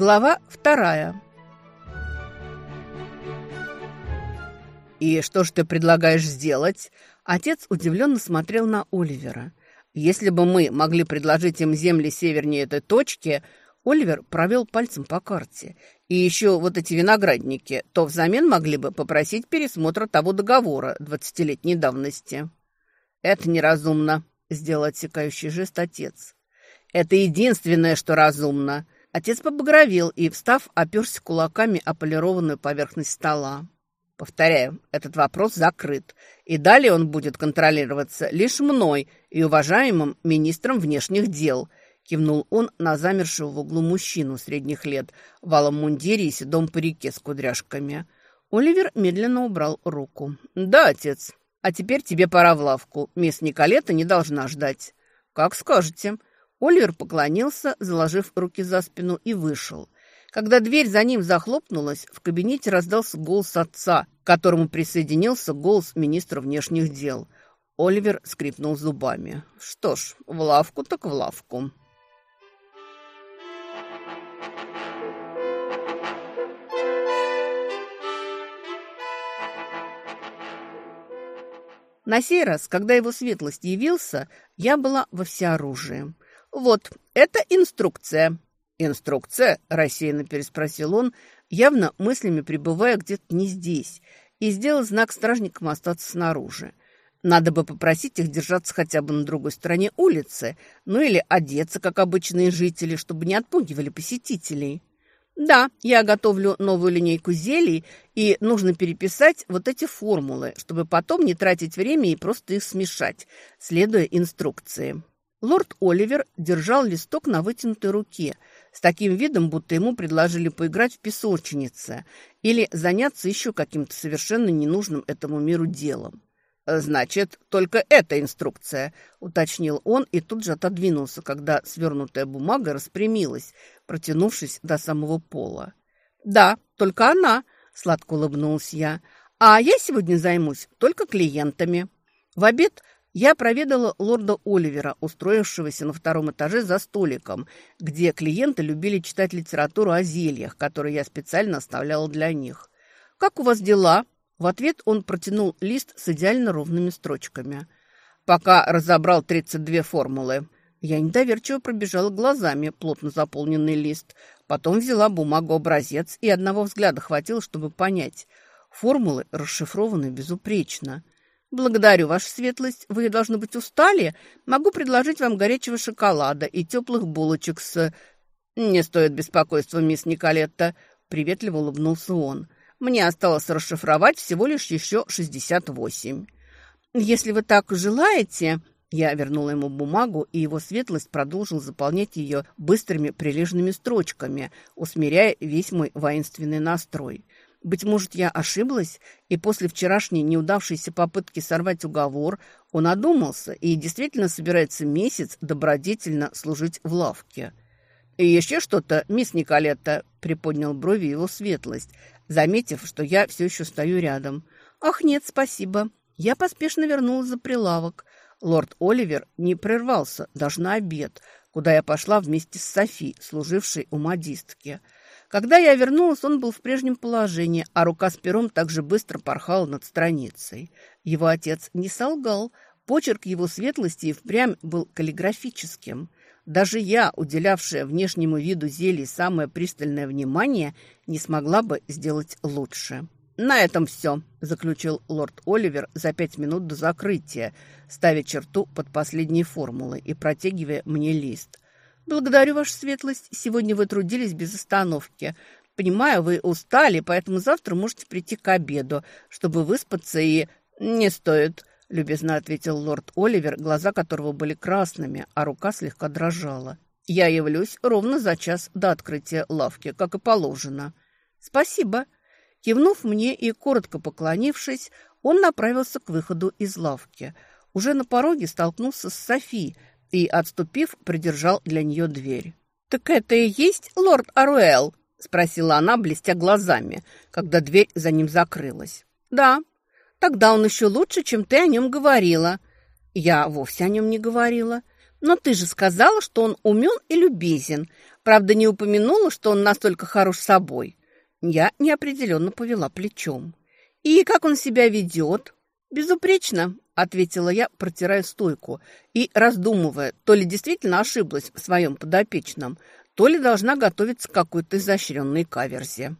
Глава вторая. «И что же ты предлагаешь сделать?» Отец удивленно смотрел на Оливера. «Если бы мы могли предложить им земли севернее этой точки...» Оливер провел пальцем по карте. «И еще вот эти виноградники, то взамен могли бы попросить пересмотра того договора 20-летней давности». «Это неразумно», — сделал отсекающий жест отец. «Это единственное, что разумно», Отец побагровел и, встав, оперся кулаками о полированную поверхность стола. Повторяю, этот вопрос закрыт, и далее он будет контролироваться лишь мной и уважаемым министром внешних дел – кивнул он на замершего в углу мужчину средних лет в алом мундире и седом парике с кудряшками. Оливер медленно убрал руку. «Да, отец. А теперь тебе пора в лавку. Мисс Николета не должна ждать». «Как скажете». Оливер поклонился, заложив руки за спину, и вышел. Когда дверь за ним захлопнулась, в кабинете раздался голос отца, к которому присоединился голос министра внешних дел. Оливер скрипнул зубами. «Что ж, в лавку так в лавку». На сей раз, когда его светлость явился, я была во всеоружии. «Вот, это инструкция». «Инструкция?» – рассеянно переспросил он, явно мыслями пребывая где-то не здесь, и сделал знак стражникам остаться снаружи. Надо бы попросить их держаться хотя бы на другой стороне улицы, ну или одеться, как обычные жители, чтобы не отпугивали посетителей. Да, я готовлю новую линейку зелий, и нужно переписать вот эти формулы, чтобы потом не тратить время и просто их смешать, следуя инструкции. Лорд Оливер держал листок на вытянутой руке, с таким видом, будто ему предложили поиграть в песочнице или заняться еще каким-то совершенно ненужным этому миру делом. «Значит, только эта инструкция», – уточнил он и тут же отодвинулся, когда свернутая бумага распрямилась, протянувшись до самого пола. «Да, только она», – сладко улыбнулась я. «А я сегодня займусь только клиентами». В обед я проведала лорда Оливера, устроившегося на втором этаже за столиком, где клиенты любили читать литературу о зельях, которые я специально оставляла для них. «Как у вас дела?» В ответ он протянул лист с идеально ровными строчками. «Пока разобрал 32 формулы». Я недоверчиво пробежала глазами плотно заполненный лист. Потом взяла бумагу-образец, и одного взгляда хватило, чтобы понять. Формулы расшифрованы безупречно. «Благодарю, Ваша Светлость. Вы, должно быть, устали. Могу предложить вам горячего шоколада и теплых булочек с...» «Не стоит беспокойства, мисс Николетта», — приветливо улыбнулся он. «Мне осталось расшифровать всего лишь еще 68». «Если вы так желаете...» Я вернула ему бумагу, и его светлость продолжил заполнять ее быстрыми прилежными строчками, усмиряя весь мой воинственный настрой — быть может, я ошиблась, и после вчерашней неудавшейся попытки сорвать уговор он одумался и действительно собирается месяц добродетельно служить в лавке. «И еще что-то, мисс Николетта», — приподнял брови его светлость, заметив, что я все еще стою рядом. «Ах, нет, спасибо». Я поспешно вернулась за прилавок. Лорд Оливер не прервался даже на обед, куда я пошла вместе с Софи, служившей у модистки. Когда я вернулась, он был в прежнем положении, а рука с пером также быстро порхала над страницей. Его отец не солгал, почерк его светлости и впрямь был каллиграфическим. Даже я, уделявшая внешнему виду зелий самое пристальное внимание, не смогла бы сделать лучше. «На этом все», – заключил лорд Оливер за пять минут до закрытия, ставя черту под последней формулой и протягивая мне лист – Благодарю, Ваша Светлость. Сегодня вы трудились без остановки. Понимаю, вы устали, поэтому завтра можете прийти к обеду, чтобы выспаться и... Не стоит, любезно ответил лорд Оливер, глаза которого были красными, а рука слегка дрожала. Я явлюсь ровно за час до открытия лавки, как и положено. Спасибо. Кивнув мне и коротко поклонившись, он направился к выходу из лавки. Уже на пороге столкнулся с Софией, и, отступив, придержал для нее дверь. «Так это и есть лорд Аруэл?» – спросила она, блестя глазами, когда дверь за ним закрылась. «Да, тогда он еще лучше, чем ты о нем говорила». «Я вовсе о нем не говорила. Но ты же сказала, что он умен и любезен. Правда, не упомянула, что он настолько хорош собой». Я неопределенно повела плечом. «И как он себя ведет?» «Безупречно ответила я, протирая стойку и раздумывая, то ли действительно ошиблась в своем подопечном, то ли должна готовиться к какой-то изощренной каверзе.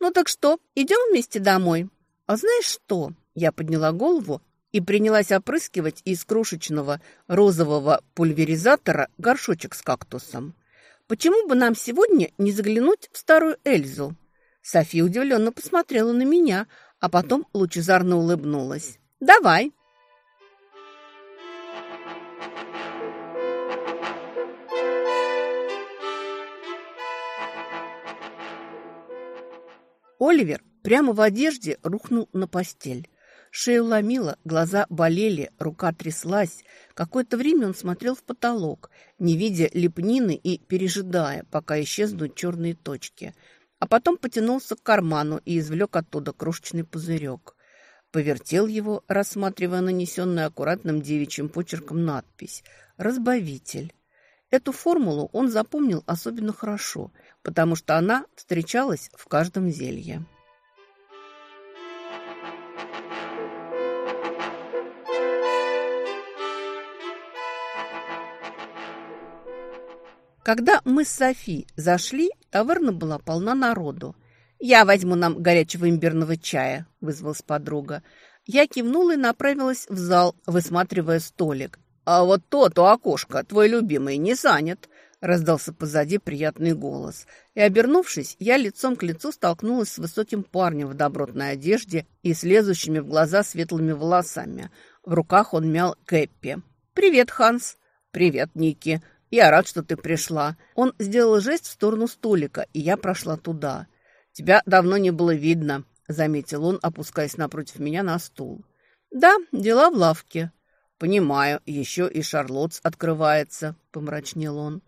«Ну так что, идем вместе домой?» «А знаешь что?» Я подняла голову и принялась опрыскивать из крошечного розового пульверизатора горшочек с кактусом. «Почему бы нам сегодня не заглянуть в старую Эльзу?» София удивленно посмотрела на меня, а потом лучезарно улыбнулась. «Давай!» Оливер прямо в одежде рухнул на постель. Шею ломила, глаза болели, рука тряслась. Какое-то время он смотрел в потолок, не видя лепнины и пережидая, пока исчезнут черные точки. А потом потянулся к карману и извлек оттуда крошечный пузырек. Повертел его, рассматривая нанесенную аккуратным девичьим почерком надпись «Разбавитель». Эту формулу он запомнил особенно хорошо, потому что она встречалась в каждом зелье. Когда мы с Софи зашли, таверна была полна народу. «Я возьму нам горячего имбирного чая», – вызвалась подруга. Я кивнула и направилась в зал, высматривая столик. «А вот то-то окошко твой любимый не занят», — раздался позади приятный голос. И, обернувшись, я лицом к лицу столкнулась с высоким парнем в добротной одежде и с лезущими в глаза светлыми волосами. В руках он мял Кэппи. «Привет, Ханс!» «Привет, Ники!» «Я рад, что ты пришла!» Он сделал жест в сторону столика, и я прошла туда. «Тебя давно не было видно», — заметил он, опускаясь напротив меня на стул. «Да, дела в лавке», «Понимаю, еще и Шарлотс открывается», — помрачнел он.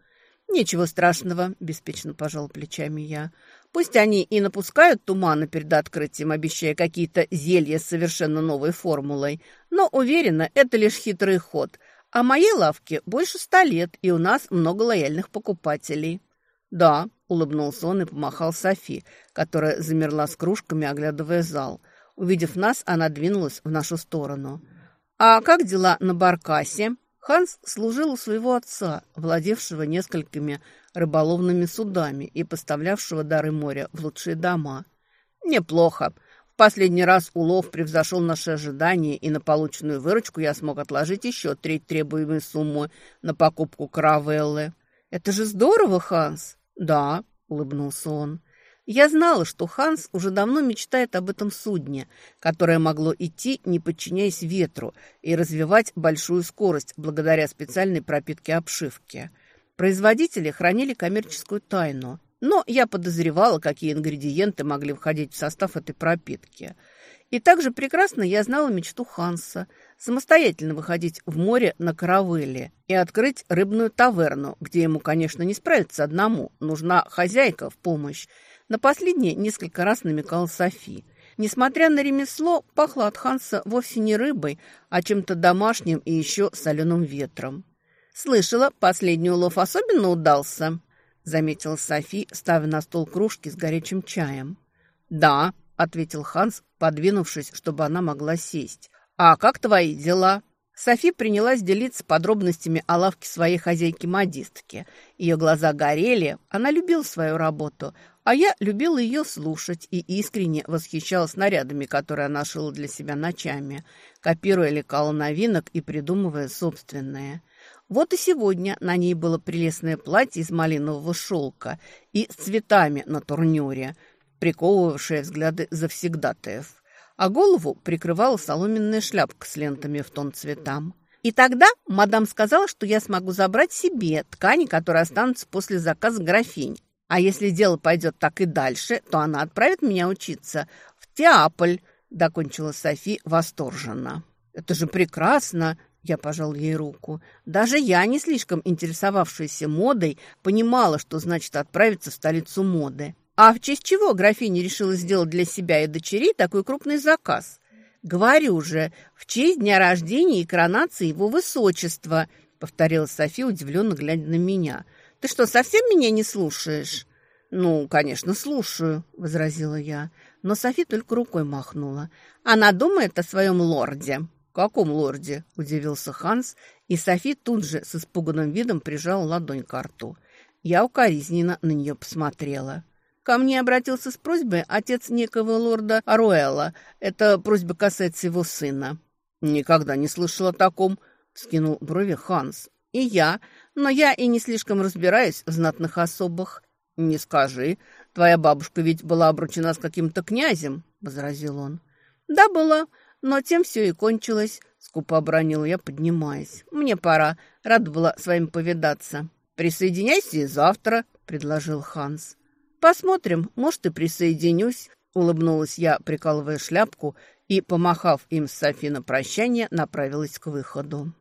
Нечего страшного», — беспечно пожал плечами я. «Пусть они и напускают тумана перед открытием, обещая какие-то зелья с совершенно новой формулой, но, уверена, это лишь хитрый ход. А моей лавке больше ста лет, и у нас много лояльных покупателей». «Да», — улыбнулся он и помахал Софи, которая замерла с кружками, оглядывая зал. Увидев нас, она двинулась в нашу сторону. «Да». «А как дела на Баркасе?» Ханс служил у своего отца, владевшего несколькими рыболовными судами и поставлявшего дары моря в лучшие дома. «Неплохо. В последний раз улов превзошел наши ожидания, и на полученную выручку я смог отложить еще треть требуемой суммы на покупку каравеллы». «Это же здорово, Ханс!» «Да», — улыбнулся он. Я знала, что Ханс уже давно мечтает об этом судне, которое могло идти, не подчиняясь ветру, и развивать большую скорость благодаря специальной пропитке обшивки. Производители хранили коммерческую тайну, но я подозревала, какие ингредиенты могли входить в состав этой пропитки. И также прекрасно я знала мечту Ханса – самостоятельно выходить в море на каравеле и открыть рыбную таверну, где ему, конечно, не справиться одному, нужна хозяйка в помощь, на последнее несколько раз намекал Софи. Несмотря на ремесло, пахло от Ханса вовсе не рыбой, а чем-то домашним и еще соленым ветром. «Слышала, последний улов особенно удался», — заметила Софи, ставя на стол кружки с горячим чаем. «Да», — ответил Ханс, подвинувшись, чтобы она могла сесть. «А как твои дела?» Софи принялась делиться подробностями о лавке своей хозяйки-модистки. Ее глаза горели, она любила свою работу, а я любила ее слушать и искренне восхищалась нарядами, которые она шила для себя ночами, копируя лекала новинок и придумывая собственные. Вот и сегодня на ней было прелестное платье из малинового шелка и с цветами на турнюре, приковывавшее взгляды завсегдатаев. А голову прикрывала соломенная шляпка с лентами в тон цветам. И тогда мадам сказала, что я смогу забрать себе ткани, которые останутся после заказа графинь, а если дело пойдет так и дальше, то она отправит меня учиться в Теаполь», – докончила Софи восторженно. «Это же прекрасно!» – я пожал ей руку. Даже я, не слишком интересовавшаяся модой, понимала, что значит отправиться в столицу моды. А в честь чего графиня решила сделать для себя и дочерей такой крупный заказ? «Говорю же, в честь дня рождения и коронации его высочества», – повторила Софи, удивленно глядя на меня – ты что, совсем меня не слушаешь? Ну, конечно, слушаю, возразила я, но Софи только рукой махнула. Она думает о своем лорде. Каком лорде? удивился Ханс, и Софи тут же с испуганным видом прижала ладонь к рту. Я укоризненно на нее посмотрела. Ко мне обратился с просьбой отец некого лорда Аруэла. Эта просьба касается его сына. «Никогда не слышала о таком», — скинул брови Ханс. И я, но я и не слишком разбираюсь в знатных особых. Не скажи, твоя бабушка ведь была обручена с каким-то князем, возразил он. Да, была, но тем все и кончилось, скупо обронил я, поднимаясь. Мне пора, рад была с вами повидаться. Присоединяйся и завтра, предложил Ханс. Посмотрим, может и присоединюсь, улыбнулась я, прикалывая шляпку и, помахав им с Софи на прощание, направилась к выходу.